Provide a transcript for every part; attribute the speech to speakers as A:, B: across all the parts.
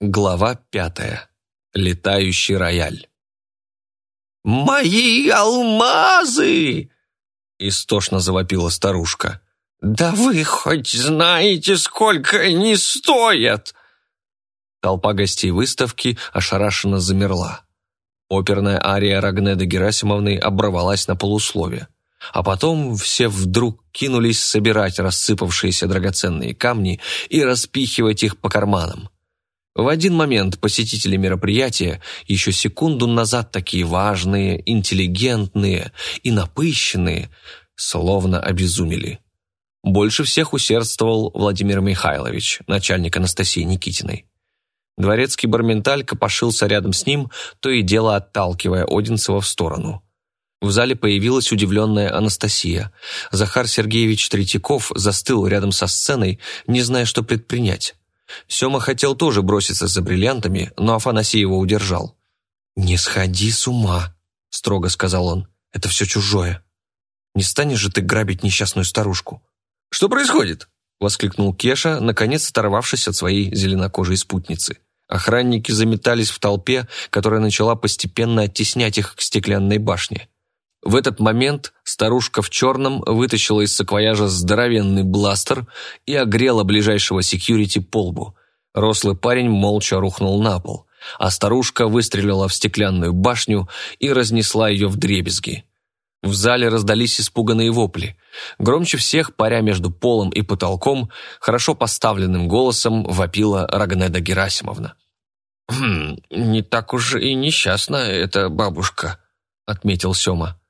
A: Глава пятая. Летающий рояль.
B: «Мои алмазы!»
A: — истошно завопила старушка.
B: «Да вы хоть знаете, сколько они стоят!»
A: Толпа гостей выставки ошарашенно замерла. Оперная ария Рагнеды Герасимовны оборвалась на полуслове. А потом все вдруг кинулись собирать рассыпавшиеся драгоценные камни и распихивать их по карманам. В один момент посетители мероприятия, еще секунду назад такие важные, интеллигентные и напыщенные, словно обезумели. Больше всех усердствовал Владимир Михайлович, начальник Анастасии Никитиной. Дворецкий Барменталь копошился рядом с ним, то и дело отталкивая Одинцева в сторону. В зале появилась удивленная Анастасия. Захар Сергеевич Третьяков застыл рядом со сценой, не зная, что предпринять. Сема хотел тоже броситься за бриллиантами, но Афанасий его удержал. «Не сходи с ума», — строго сказал он. «Это все чужое. Не станешь же ты грабить несчастную старушку?»
B: «Что происходит?»
A: — воскликнул Кеша, наконец оторвавшись от своей зеленокожей спутницы. Охранники заметались в толпе, которая начала постепенно оттеснять их к стеклянной башне. В этот момент старушка в черном вытащила из саквояжа здоровенный бластер и огрела ближайшего секьюрити по лбу. Рослый парень молча рухнул на пол, а старушка выстрелила в стеклянную башню и разнесла ее в дребезги. В зале раздались испуганные вопли. Громче всех, паря между полом и потолком, хорошо поставленным голосом вопила Рагнеда Герасимовна.
B: «Хм, не так уж и несчастна эта бабушка», — отметил Сема.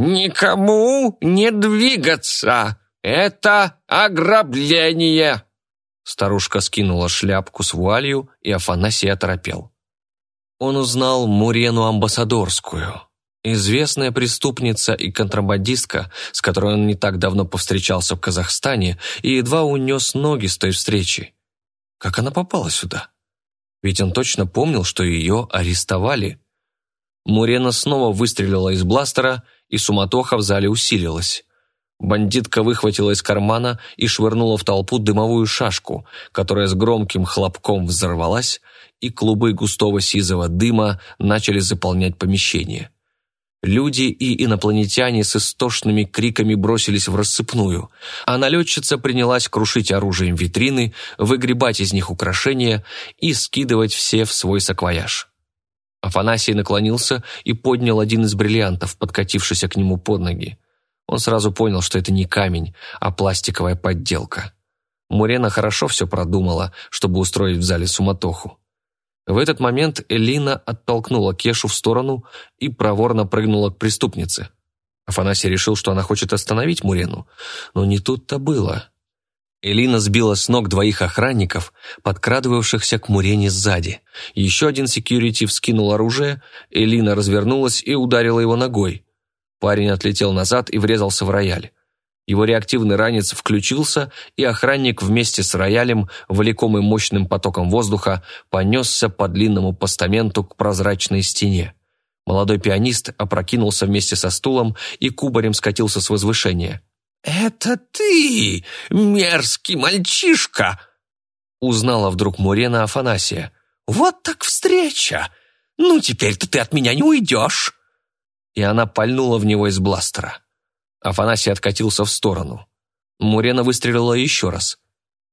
B: «Никому не двигаться! Это ограбление!»
A: Старушка скинула шляпку с вуалью, и Афанасий оторопел. Он узнал Мурену Амбассадорскую, известная преступница и контрабандистка, с которой он не так давно повстречался в Казахстане и едва унес ноги с той встречи. Как она попала сюда? Ведь он точно помнил, что ее арестовали. Мурена снова выстрелила из бластера, и суматоха в зале усилилась. Бандитка выхватила из кармана и швырнула в толпу дымовую шашку, которая с громким хлопком взорвалась, и клубы густого сизого дыма начали заполнять помещение. Люди и инопланетяне с истошными криками бросились в рассыпную, а налетчица принялась крушить оружием витрины, выгребать из них украшения и скидывать все в свой саквояж. Афанасий наклонился и поднял один из бриллиантов, подкатившийся к нему под ноги. Он сразу понял, что это не камень, а пластиковая подделка. Мурена хорошо все продумала, чтобы устроить в зале суматоху. В этот момент Элина оттолкнула Кешу в сторону и проворно прыгнула к преступнице. Афанасий решил, что она хочет остановить Мурену, но не тут-то было. Элина сбила с ног двоих охранников, подкрадывавшихся к Мурене сзади. Еще один секьюрити вскинул оружие, Элина развернулась и ударила его ногой. Парень отлетел назад и врезался в рояль. Его реактивный ранец включился, и охранник вместе с роялем, влекомый мощным потоком воздуха, понесся по длинному постаменту к прозрачной стене. Молодой пианист опрокинулся вместе со стулом и кубарем скатился с возвышения.
B: «Это ты, мерзкий мальчишка!»
A: Узнала вдруг Мурена Афанасия.
B: «Вот так встреча! Ну, теперь-то ты от меня не уйдешь!»
A: И она пальнула в него из бластера. Афанасий откатился в сторону. Мурена выстрелила еще раз.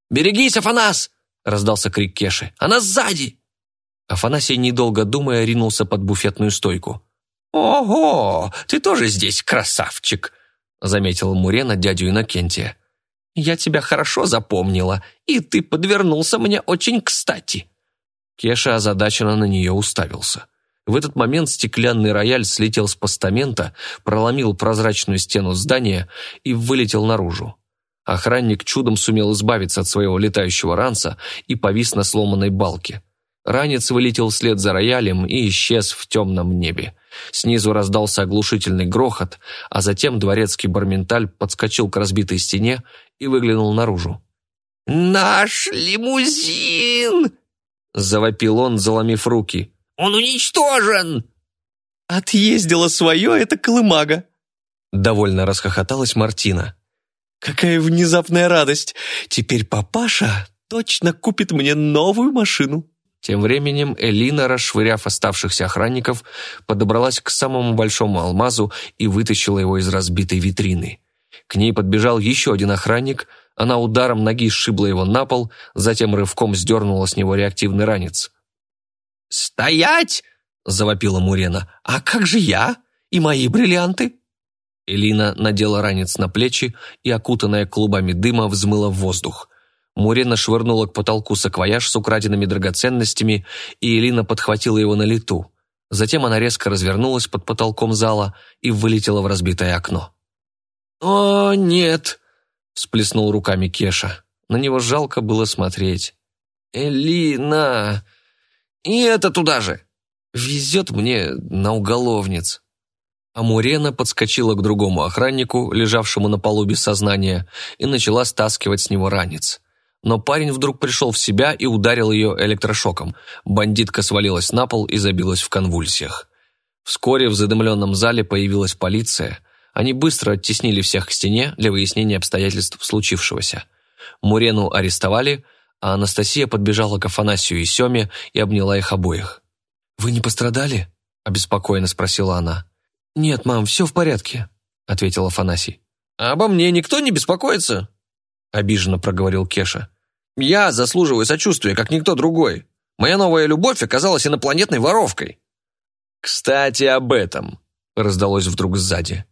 B: «Берегись, Афанас!» — раздался крик Кеши. «Она сзади!»
A: Афанасий, недолго думая, ринулся под буфетную стойку.
B: «Ого, ты тоже здесь, красавчик!»
A: — заметила Мурена дядю Иннокентия.
B: «Я тебя хорошо запомнила, и ты подвернулся мне очень кстати».
A: Кеша озадаченно на нее уставился. В этот момент стеклянный рояль слетел с постамента, проломил прозрачную стену здания и вылетел наружу. Охранник чудом сумел избавиться от своего летающего ранца и повис на сломанной балке. Ранец вылетел вслед за роялем и исчез в темном небе. Снизу раздался оглушительный грохот, а затем дворецкий барменталь подскочил к разбитой стене и выглянул наружу.
B: «Наш лимузин!»
A: – завопил он, заломив руки.
B: «Он уничтожен!»
C: «Отъездила свое эта колымага!»
A: Довольно расхохоталась Мартина.
C: «Какая внезапная радость! Теперь папаша точно купит мне новую машину!»
A: Тем временем Элина, расшвыряв оставшихся охранников, подобралась к самому большому алмазу и вытащила его из разбитой витрины. К ней подбежал еще один охранник, она ударом ноги сшибла его на пол, затем рывком сдернула с него реактивный ранец.
B: «Стоять!» – завопила Мурена. «А как же я? И мои бриллианты?»
A: Элина надела ранец на плечи и, окутанная клубами дыма, взмыла в воздух. Мурена швырнула к потолку саквояж с украденными драгоценностями, и Элина подхватила его на лету. Затем она резко развернулась под потолком зала и вылетела в разбитое окно.
B: «О, нет!»
A: – всплеснул руками Кеша. На него жалко было смотреть.
B: «Элина! И это туда же!»
A: «Везет мне на уголовниц!» А Мурена подскочила к другому охраннику, лежавшему на полу без сознания, и начала стаскивать с него ранец. Но парень вдруг пришел в себя и ударил ее электрошоком. Бандитка свалилась на пол и забилась в конвульсиях. Вскоре в задымленном зале появилась полиция. Они быстро оттеснили всех к стене для выяснения обстоятельств случившегося. Мурену арестовали, а Анастасия подбежала к Афанасию и Семе и обняла их обоих. «Вы не пострадали?» – обеспокоенно спросила она. «Нет, мам, все в порядке», — ответил Афанасий.
B: «А обо мне никто не беспокоится?»
A: — обиженно проговорил Кеша.
B: «Я заслуживаю сочувствия, как никто другой. Моя новая любовь оказалась инопланетной воровкой».
A: «Кстати, об этом», — раздалось вдруг сзади.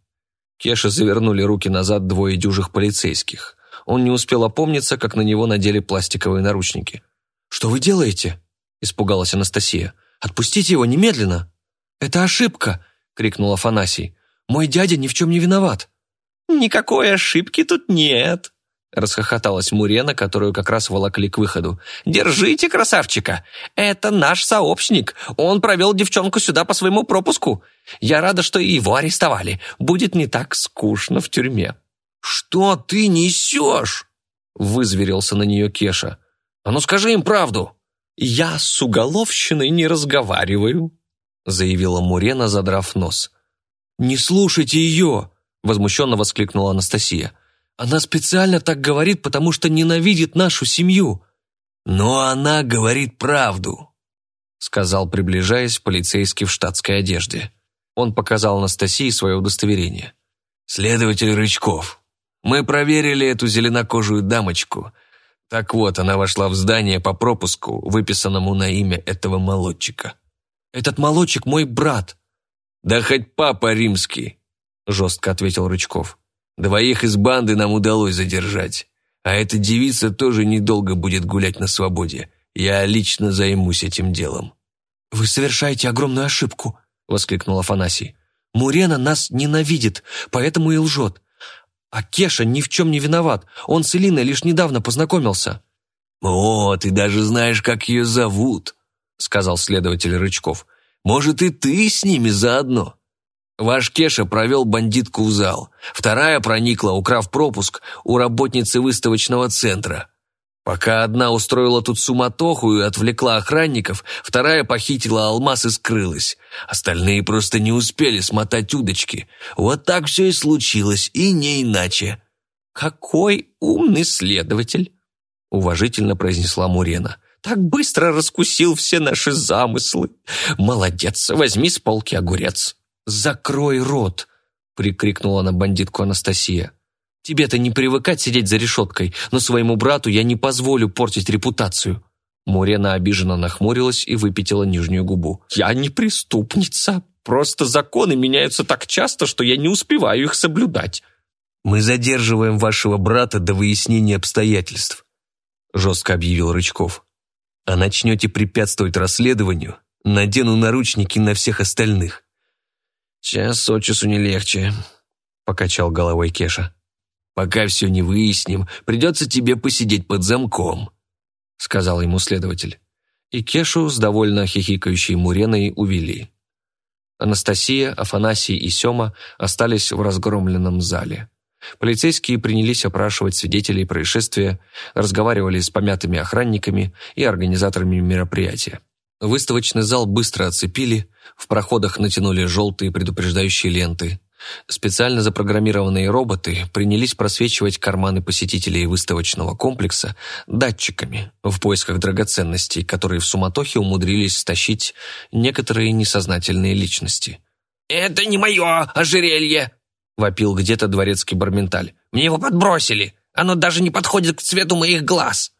A: Кеша завернули руки назад двое дюжих полицейских. Он не успел опомниться, как на него надели пластиковые наручники. «Что вы делаете?» – испугалась Анастасия. «Отпустите его немедленно!» «Это ошибка!» — крикнул Афанасий. «Мой дядя ни в чем не виноват».
B: «Никакой ошибки тут нет», —
A: расхохоталась Мурена, которую как раз волокли к выходу.
B: «Держите красавчика! Это наш сообщник. Он провел девчонку сюда по своему пропуску. Я рада, что его арестовали. Будет не так скучно в тюрьме».
C: «Что ты несешь?»
A: — вызверился на нее Кеша. «А ну скажи им правду!»
B: «Я с уголовщиной не разговариваю»,
A: заявила Мурена, задрав нос. «Не слушайте ее!» – возмущенно воскликнула Анастасия. «Она специально так говорит, потому что ненавидит нашу семью».
C: «Но она говорит правду», – сказал, приближаясь, полицейский в штатской одежде.
A: Он показал Анастасии свое удостоверение.
C: «Следователь Рычков, мы проверили эту зеленокожую дамочку. Так вот, она вошла в здание по пропуску, выписанному на имя этого молодчика».
A: Этот молочек мой брат».
C: «Да хоть папа римский», – жестко ответил Рычков. «Двоих из банды нам удалось задержать. А эта девица тоже недолго будет гулять на свободе. Я лично займусь этим делом».
A: «Вы совершаете огромную ошибку», – воскликнул Афанасий. «Мурена нас ненавидит, поэтому и лжет. А Кеша ни в чем не виноват. Он с Элиной лишь недавно познакомился».
C: «О, ты даже знаешь, как ее зовут», — сказал следователь Рычков. «Может, и ты с ними заодно?» Ваш Кеша провел бандитку в зал. Вторая проникла, украв пропуск, у работницы выставочного центра. Пока одна устроила тут суматоху и отвлекла охранников, вторая похитила алмаз и скрылась. Остальные просто не успели смотать удочки. Вот так все и случилось, и не иначе.
B: «Какой умный следователь!» — уважительно произнесла Мурена так быстро раскусил все наши замыслы. Молодец, возьми с полки огурец».
A: «Закрой рот!» — прикрикнула на бандитку Анастасия. «Тебе-то не привыкать сидеть за решеткой, но своему брату я не позволю портить репутацию». Мурена обиженно нахмурилась и выпятила нижнюю губу.
B: «Я не преступница. Просто законы меняются так часто, что я не успеваю их соблюдать».
C: «Мы задерживаем вашего брата до выяснения обстоятельств», — жестко объявил Рычков а начнете препятствовать расследованию, надену наручники на всех остальных».
A: «Час от часу не легче», — покачал головой Кеша.
C: «Пока все не выясним, придется тебе посидеть под замком», — сказал ему следователь.
A: И Кешу с довольно хихикающей Муреной увели. Анастасия, Афанасий и Сема остались в разгромленном зале. Полицейские принялись опрашивать свидетелей происшествия, разговаривали с помятыми охранниками и организаторами мероприятия. Выставочный зал быстро оцепили, в проходах натянули желтые предупреждающие ленты. Специально запрограммированные роботы принялись просвечивать карманы посетителей выставочного комплекса датчиками в поисках драгоценностей, которые в суматохе умудрились стащить некоторые несознательные личности.
B: «Это не мое ожерелье!» — вопил где-то дворецкий Барменталь. «Мне его подбросили! Оно даже не подходит к цвету моих глаз!»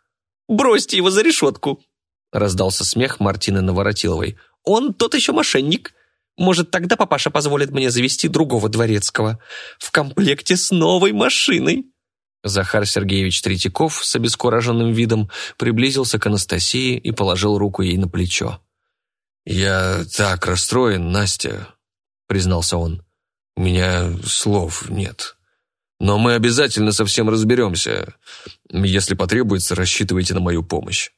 A: «Бросьте его за решетку!» — раздался смех Мартины Наворотиловой. «Он тот еще мошенник!» Может, тогда папаша позволит мне завести другого дворецкого. В комплекте с новой машиной». Захар Сергеевич Третьяков с обескураженным видом приблизился к Анастасии и положил руку ей на плечо.
C: «Я так расстроен, Настя», — признался он. «У меня слов нет. Но мы обязательно со всем разберемся. Если потребуется, рассчитывайте на мою помощь».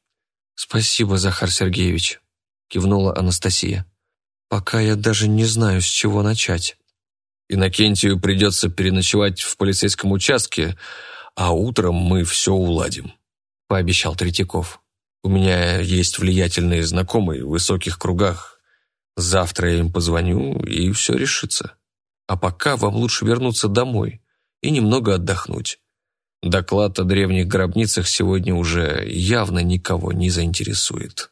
A: «Спасибо, Захар Сергеевич», — кивнула Анастасия. Пока я даже не знаю, с чего начать.
C: Иннокентию придется переночевать в полицейском участке, а утром мы все уладим», — пообещал Третьяков. «У меня есть влиятельные знакомые в высоких кругах. Завтра я им позвоню, и все решится. А пока вам лучше вернуться домой и немного отдохнуть. Доклад о древних гробницах сегодня уже явно никого не заинтересует».